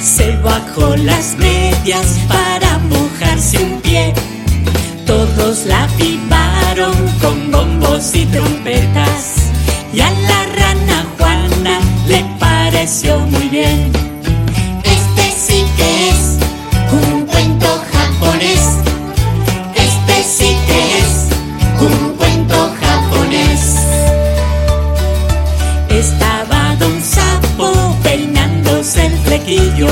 Se bajó las medias para mojarse un pie. Todos la vivaron con bombos y trompetas. Y a la rana Juana le pareció muy bien. Vino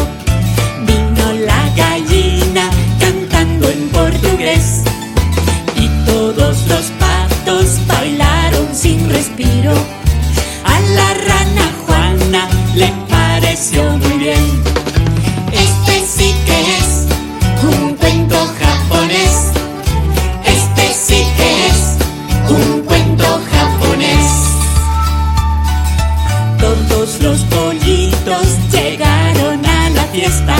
la gallina cantando en portugués. Y todos los patos bailaron sin respiro. A la rana Juana le pareció muy bien. Este sí que es un cuento japonés. Este sí que es un cuento japonés. Todos los pollitos llegaron fiesta,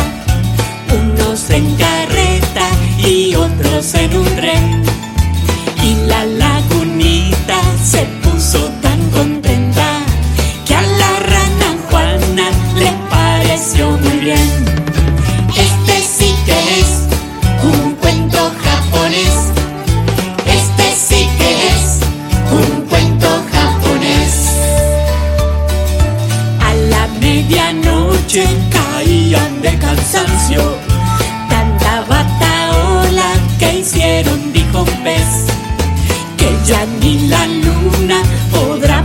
unos en carreta y otros en un tren. Y la lagunita se puso tan contenta que a la rana Juana le pareció muy bien. Este sí que es un cuento japonés. Este sí que es un cuento japonés. A la medianoche de cansancio. Tanta bataola que hicieron, dijo un pez. Que ya ni la luna podrá